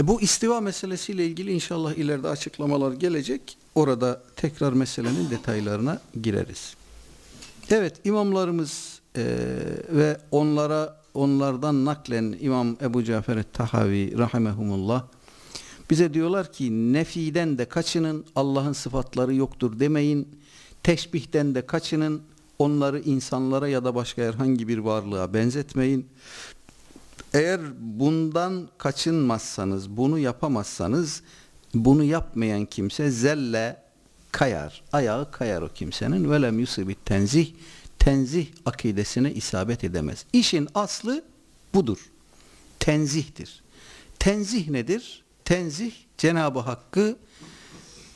E bu istiva meselesiyle ilgili inşallah ileride açıklamalar gelecek. Orada tekrar meselenin detaylarına gireriz. Evet imamlarımız e, ve onlara onlardan naklen İmam Ebu Cafer Tahavi rahimehumullah bize diyorlar ki nefiden de kaçının Allah'ın sıfatları yoktur demeyin. Teşbihten de kaçının onları insanlara ya da başka herhangi bir varlığa benzetmeyin. Eğer bundan kaçınmazsanız, bunu yapamazsanız bunu yapmayan kimse zelle kayar. Ayağı kayar o kimsenin. Velem yusibit tenzih. Tenzih akidesine isabet edemez. İşin aslı budur. Tenzihtir. Tenzih nedir? Tenzih Cenab-ı Hakk'ı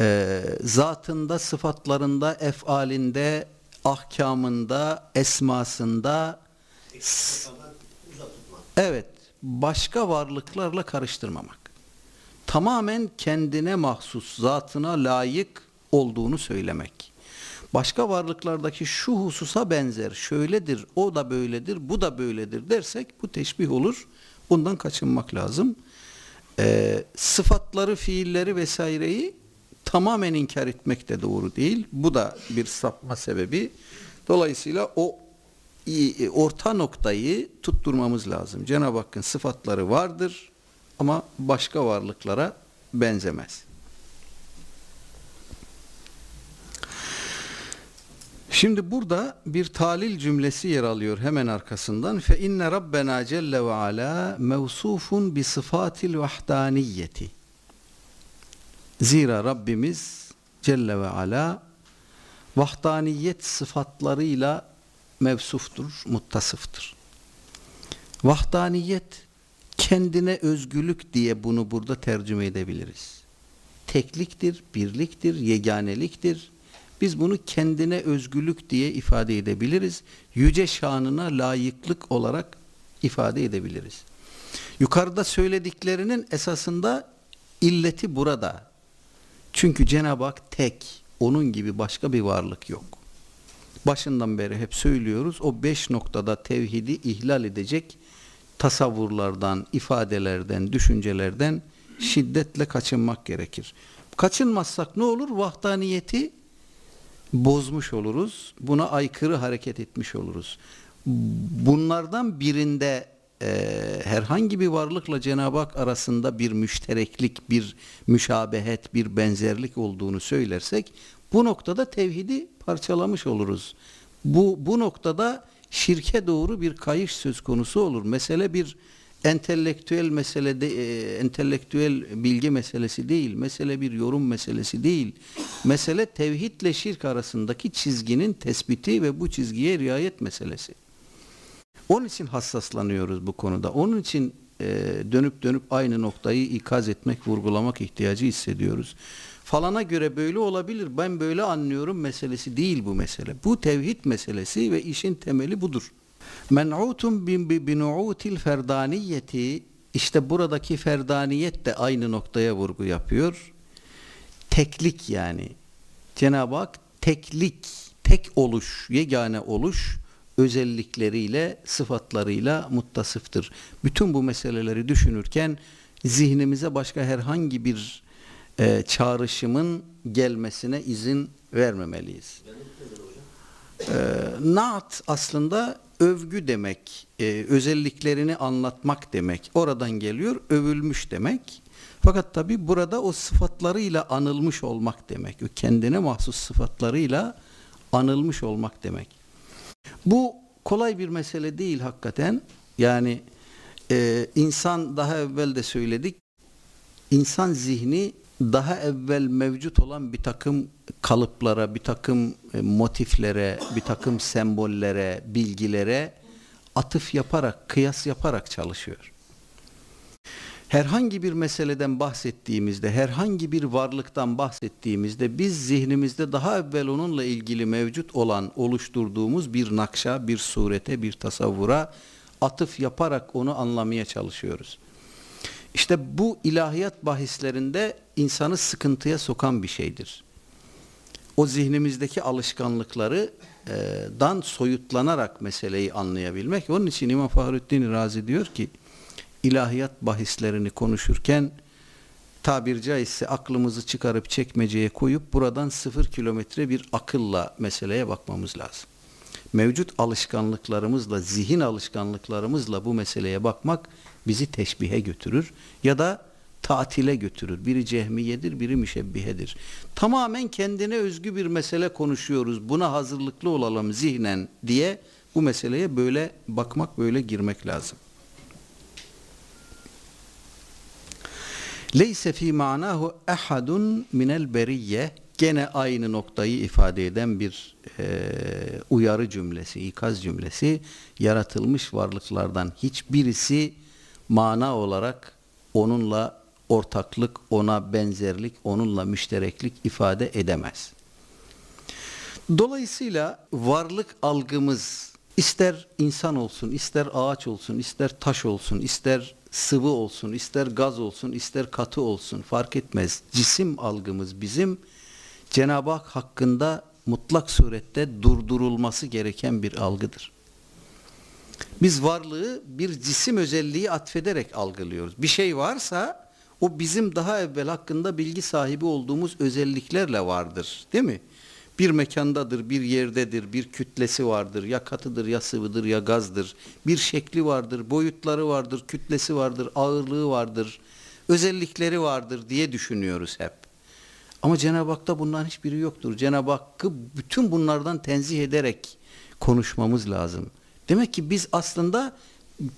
e, zatında, sıfatlarında, efalinde, ahkamında, esmasında evet başka varlıklarla karıştırmamak. Tamamen kendine mahsus, zatına layık olduğunu söylemek. Başka varlıklardaki şu hususa benzer, şöyledir, o da böyledir, bu da böyledir dersek bu teşbih olur. Bundan kaçınmak lazım. Ee, sıfatları, fiilleri vesaireyi tamamen inkar etmek de doğru değil. Bu da bir sapma sebebi. Dolayısıyla o orta noktayı tutturmamız lazım. Cenab-ı Hakk'ın sıfatları vardır ama başka varlıklara benzemez. Şimdi burada bir talil cümlesi yer alıyor hemen arkasından. Fe inne rabbena celle ve ala mevsufun bi sıfatil vahdaniyeti. Zira Rabbimiz celle ve ala vahdaniyet sıfatlarıyla mevsuftur, muttasıftır. Vahdaniyet kendine özgürlük diye bunu burada tercüme edebiliriz. Tekliktir, birliktir, yeganeliktir. Biz bunu kendine özgürlük diye ifade edebiliriz. Yüce şanına layıklık olarak ifade edebiliriz. Yukarıda söylediklerinin esasında illeti burada. Çünkü Cenab-ı Hak tek, onun gibi başka bir varlık yok. Başından beri hep söylüyoruz. O beş noktada tevhidi ihlal edecek tasavvurlardan, ifadelerden, düşüncelerden şiddetle kaçınmak gerekir. Kaçınmazsak ne olur? Vahdaniyeti bozmuş oluruz. Buna aykırı hareket etmiş oluruz. Bunlardan birinde e, herhangi bir varlıkla Cenab-ı Hak arasında bir müştereklik, bir müşabehet, bir benzerlik olduğunu söylersek bu noktada tevhidi parçalamış oluruz. Bu, bu noktada şirke doğru bir kayış söz konusu olur. Mesele bir entelektüel meselede e, entelektüel bilgi meselesi değil. Mesele bir yorum meselesi değil. Mesele tevhidle şirk arasındaki çizginin tespiti ve bu çizgiye riayet meselesi. Onun için hassaslanıyoruz bu konuda. Onun için e, dönüp dönüp aynı noktayı ikaz etmek, vurgulamak ihtiyacı hissediyoruz. Falana göre böyle olabilir, ben böyle anlıyorum meselesi değil bu mesele. Bu tevhid meselesi ve işin temeli budur. Men'utun binu'util ferdaniyeti işte buradaki ferdaniyet de aynı noktaya vurgu yapıyor. Teklik yani. Cenab-ı Hak teklik, tek oluş, yegane oluş özellikleriyle, sıfatlarıyla muttasıftır. Bütün bu meseleleri düşünürken zihnimize başka herhangi bir e, çağrışımın gelmesine izin vermemeliyiz. E, naat aslında övgü demek, e, özelliklerini anlatmak demek. Oradan geliyor, övülmüş demek. Fakat tabi burada o sıfatlarıyla anılmış olmak demek. O kendine mahsus sıfatlarıyla anılmış olmak demek. Bu kolay bir mesele değil hakikaten. Yani e, insan daha evvel de söyledik. İnsan zihni daha evvel mevcut olan bir takım kalıplara, bir takım e, motiflere, bir takım sembollere, bilgilere atıf yaparak, kıyas yaparak çalışıyor. Herhangi bir meseleden bahsettiğimizde, herhangi bir varlıktan bahsettiğimizde biz zihnimizde daha evvel onunla ilgili mevcut olan oluşturduğumuz bir nakşa, bir surete, bir tasavvura atıf yaparak onu anlamaya çalışıyoruz. İşte bu ilahiyat bahislerinde insanı sıkıntıya sokan bir şeydir. O zihnimizdeki alışkanlıkları e, dan soyutlanarak meseleyi anlayabilmek. Onun için İmam Fahrettin Razi diyor ki ilahiyat bahislerini konuşurken tabir caizse aklımızı çıkarıp çekmeceye koyup buradan sıfır kilometre bir akılla meseleye bakmamız lazım. Mevcut alışkanlıklarımızla, zihin alışkanlıklarımızla bu meseleye bakmak bizi teşbihe götürür ya da tatile götürür. Biri cehmiyedir, biri müşebbihedir. Tamamen kendine özgü bir mesele konuşuyoruz. Buna hazırlıklı olalım zihnen diye bu meseleye böyle bakmak, böyle girmek lazım. Leyse fi manahu ahadun minel beriyye gene aynı noktayı ifade eden bir e, uyarı cümlesi, ikaz cümlesi yaratılmış varlıklardan hiçbirisi mana olarak onunla ortaklık, ona benzerlik, onunla müştereklik ifade edemez. Dolayısıyla varlık algımız ister insan olsun, ister ağaç olsun, ister taş olsun, ister sıvı olsun, ister gaz olsun, ister katı olsun fark etmez. Cisim algımız bizim Cenab-ı Hak hakkında mutlak surette durdurulması gereken bir algıdır. Biz varlığı bir cisim özelliği atfederek algılıyoruz. Bir şey varsa o bizim daha evvel hakkında bilgi sahibi olduğumuz özelliklerle vardır. Değil mi? Bir mekandadır, bir yerdedir, bir kütlesi vardır, ya katıdır, ya sıvıdır, ya gazdır. Bir şekli vardır, boyutları vardır, kütlesi vardır, ağırlığı vardır, özellikleri vardır diye düşünüyoruz hep. Ama Cenab-ı Hak'ta bunların hiçbiri yoktur. Cenab-ı Hakk'ı bütün bunlardan tenzih ederek konuşmamız lazım. Demek ki biz aslında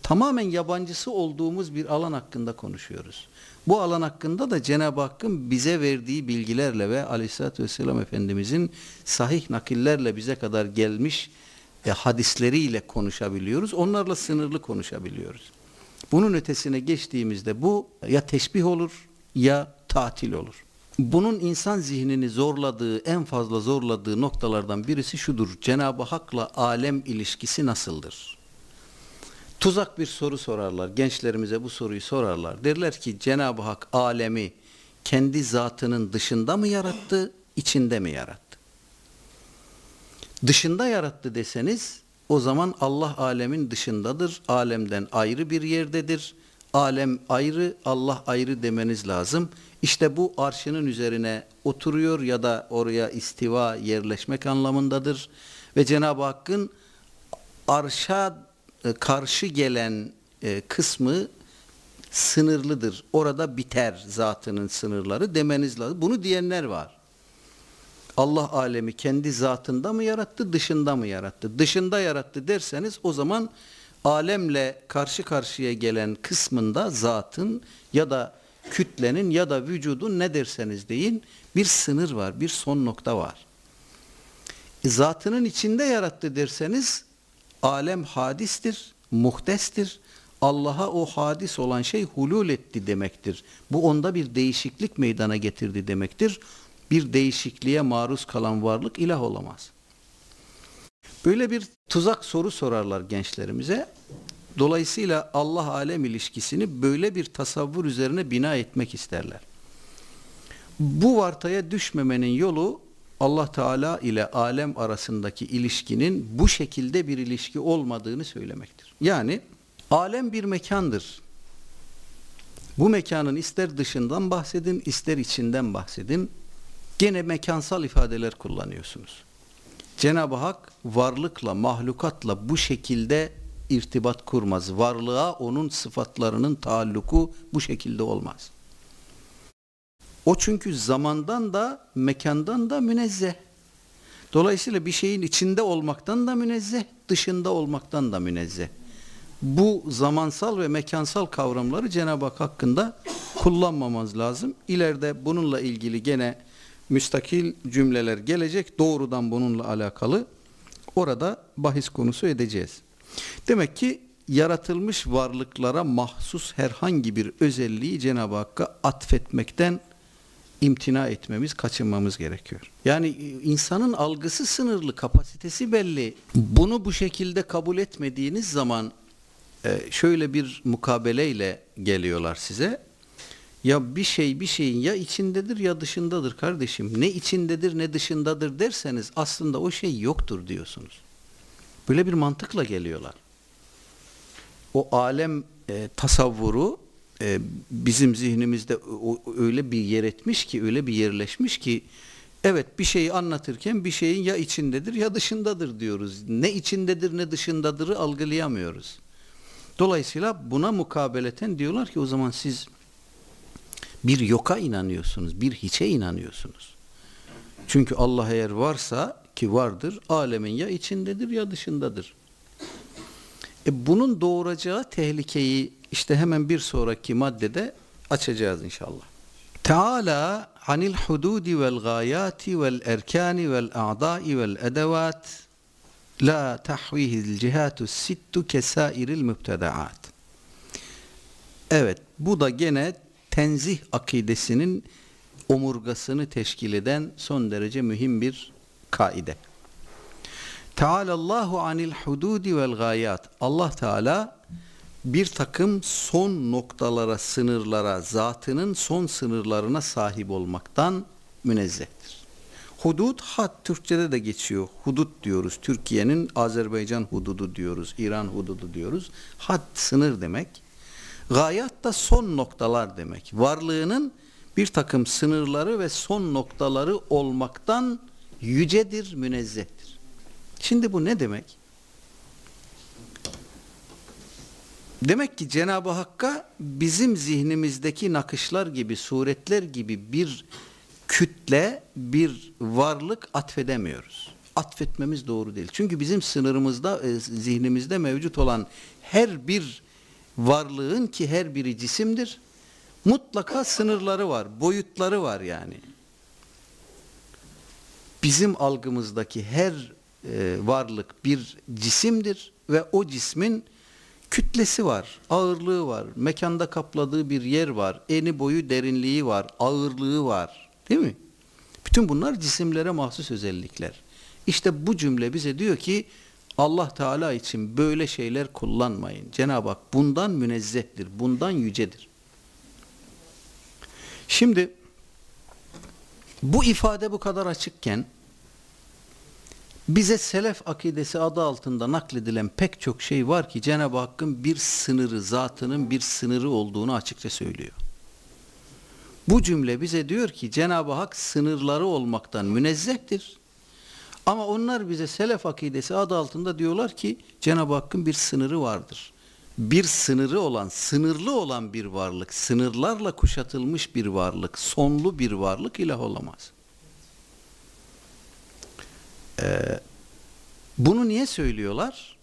tamamen yabancısı olduğumuz bir alan hakkında konuşuyoruz. Bu alan hakkında da Cenab-ı Hakk'ın bize verdiği bilgilerle ve Aleyhisselatü Vesselam Efendimizin sahih nakillerle bize kadar gelmiş e, hadisleriyle konuşabiliyoruz. Onlarla sınırlı konuşabiliyoruz. Bunun ötesine geçtiğimizde bu ya teşbih olur ya tatil olur. Bunun insan zihnini zorladığı, en fazla zorladığı noktalardan birisi şudur. Cenab-ı Hak'la alem ilişkisi nasıldır? Tuzak bir soru sorarlar. Gençlerimize bu soruyu sorarlar. Derler ki Cenab-ı Hak alemi kendi zatının dışında mı yarattı, içinde mi yarattı? Dışında yarattı deseniz o zaman Allah alemin dışındadır. Alemden ayrı bir yerdedir. Alem ayrı, Allah ayrı demeniz lazım. İşte bu arşının üzerine oturuyor ya da oraya istiva yerleşmek anlamındadır. Ve Cenab-ı Hakk'ın arşa e, karşı gelen e, kısmı sınırlıdır. Orada biter zatının sınırları demeniz lazım. Bunu diyenler var. Allah alemi kendi zatında mı yarattı, dışında mı yarattı? Dışında yarattı derseniz o zaman alemle karşı karşıya gelen kısmında zatın ya da kütlenin ya da vücudun ne derseniz deyin bir sınır var, bir son nokta var. E, zatının içinde yarattı derseniz alem hadistir, muhtestir. Allah'a o hadis olan şey hulul etti demektir. Bu onda bir değişiklik meydana getirdi demektir. Bir değişikliğe maruz kalan varlık ilah olamaz. Böyle bir tuzak soru sorarlar gençlerimize. Dolayısıyla Allah alem ilişkisini böyle bir tasavvur üzerine bina etmek isterler. Bu vartaya düşmemenin yolu Allah Teala ile alem arasındaki ilişkinin bu şekilde bir ilişki olmadığını söylemektir. Yani alem bir mekandır. Bu mekanın ister dışından bahsedin, ister içinden bahsedin. Gene mekansal ifadeler kullanıyorsunuz. Cenab-ı Hak varlıkla, mahlukatla bu şekilde irtibat kurmaz. Varlığa onun sıfatlarının taalluku bu şekilde olmaz. O çünkü zamandan da mekandan da münezzeh. Dolayısıyla bir şeyin içinde olmaktan da münezzeh, dışında olmaktan da münezzeh. Bu zamansal ve mekansal kavramları Cenab-ı Hak hakkında kullanmamamız lazım. İleride bununla ilgili gene müstakil cümleler gelecek. Doğrudan bununla alakalı. Orada bahis konusu edeceğiz. Demek ki yaratılmış varlıklara mahsus herhangi bir özelliği Cenab-ı Hakk'a atfetmekten imtina etmemiz, kaçınmamız gerekiyor. Yani insanın algısı sınırlı, kapasitesi belli. Bunu bu şekilde kabul etmediğiniz zaman e, şöyle bir mukabeleyle geliyorlar size. Ya bir şey bir şeyin ya içindedir ya dışındadır kardeşim. Ne içindedir ne dışındadır derseniz aslında o şey yoktur diyorsunuz. Böyle bir mantıkla geliyorlar. O alem e, tasavvuru e, bizim zihnimizde o, öyle bir yer etmiş ki, öyle bir yerleşmiş ki evet bir şeyi anlatırken bir şeyin ya içindedir ya dışındadır diyoruz. Ne içindedir ne dışındadırı algılayamıyoruz. Dolayısıyla buna mukabeleten diyorlar ki o zaman siz bir yoka inanıyorsunuz, bir hiçe inanıyorsunuz. Çünkü Allah eğer varsa ki vardır, alemin ya içindedir ya dışındadır. E bunun doğuracağı tehlikeyi işte hemen bir sonraki maddede açacağız inşallah. Teala anil hududi vel gayati vel erkani vel a'dai vel edevat la tahvihil cihatu sittu kesairil mübtedaat. Evet bu da gene tenzih akidesinin omurgasını teşkil eden son derece mühim bir kaide. Tealallahu anil hududi vel gayat. Allah Teala bir takım son noktalara, sınırlara, zatının son sınırlarına sahip olmaktan münezzehtir. Hudud had Türkçede de geçiyor. Hudut diyoruz. Türkiye'nin Azerbaycan hududu diyoruz. İran hududu diyoruz. Had sınır demek. Gayat da son noktalar demek. Varlığının bir takım sınırları ve son noktaları olmaktan yücedir, münezzehtir. Şimdi bu ne demek? Demek ki Cenab-ı Hakk'a bizim zihnimizdeki nakışlar gibi, suretler gibi bir kütle, bir varlık atfedemiyoruz. Atfetmemiz doğru değil. Çünkü bizim sınırımızda, e, zihnimizde mevcut olan her bir varlığın ki her biri cisimdir, mutlaka sınırları var, boyutları var yani. Bizim algımızdaki her e, varlık bir cisimdir ve o cismin kütlesi var, ağırlığı var, mekanda kapladığı bir yer var, eni boyu derinliği var, ağırlığı var. Değil mi? Bütün bunlar cisimlere mahsus özellikler. İşte bu cümle bize diyor ki Allah Teala için böyle şeyler kullanmayın. Cenab-ı Hak bundan münezzehtir, bundan yücedir. Şimdi bu ifade bu kadar açıkken bize selef akidesi adı altında nakledilen pek çok şey var ki Cenab-ı Hakk'ın bir sınırı, zatının bir sınırı olduğunu açıkça söylüyor. Bu cümle bize diyor ki Cenab-ı Hak sınırları olmaktan münezzehtir. Ama onlar bize selef akidesi adı altında diyorlar ki Cenab-ı Hakk'ın bir sınırı vardır. Bir sınırı olan, sınırlı olan bir varlık, sınırlarla kuşatılmış bir varlık, sonlu bir varlık ilah olamaz. Ee, bunu niye söylüyorlar?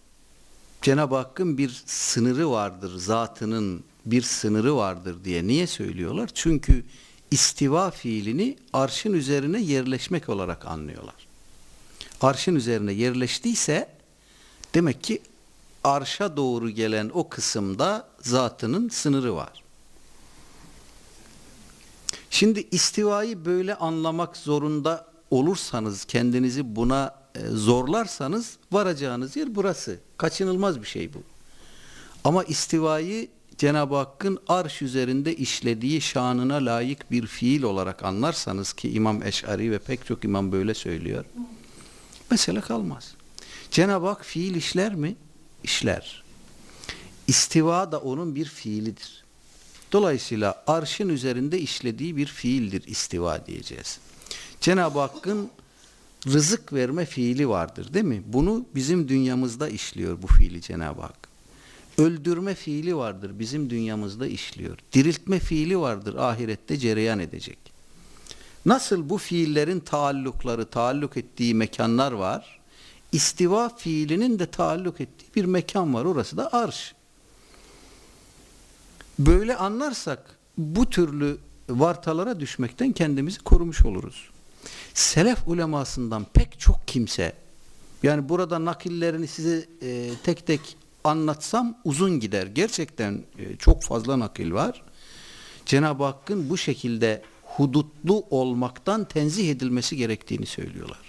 Cenab-ı Hakk'ın bir sınırı vardır, zatının bir sınırı vardır diye niye söylüyorlar? Çünkü istiva fiilini arşın üzerine yerleşmek olarak anlıyorlar. Arşın üzerine yerleştiyse demek ki arşa doğru gelen o kısımda zatının sınırı var. Şimdi istivayı böyle anlamak zorunda olursanız, kendinizi buna e, zorlarsanız varacağınız yer burası. Kaçınılmaz bir şey bu. Ama istivayı Cenab-ı Hakk'ın arş üzerinde işlediği şanına layık bir fiil olarak anlarsanız ki İmam Eş'ari ve pek çok imam böyle söylüyor. Mesele kalmaz. Cenab-ı Hak fiil işler mi? İşler. İstiva da onun bir fiilidir. Dolayısıyla arşın üzerinde işlediği bir fiildir istiva diyeceğiz. Cenab-ı Hakk'ın rızık verme fiili vardır değil mi? Bunu bizim dünyamızda işliyor bu fiili Cenab-ı Hak. Öldürme fiili vardır bizim dünyamızda işliyor. Diriltme fiili vardır ahirette cereyan edecek. Nasıl bu fiillerin taallukları, taalluk ettiği mekanlar var. İstiva fiilinin de taalluk ettiği bir mekan var. Orası da arş. Böyle anlarsak bu türlü vartalara düşmekten kendimizi korumuş oluruz. Selef ulemasından pek çok kimse yani burada nakillerini size e, tek tek anlatsam uzun gider. Gerçekten e, çok fazla nakil var. Cenab-ı Hakk'ın bu şekilde hudutlu olmaktan tenzih edilmesi gerektiğini söylüyorlar.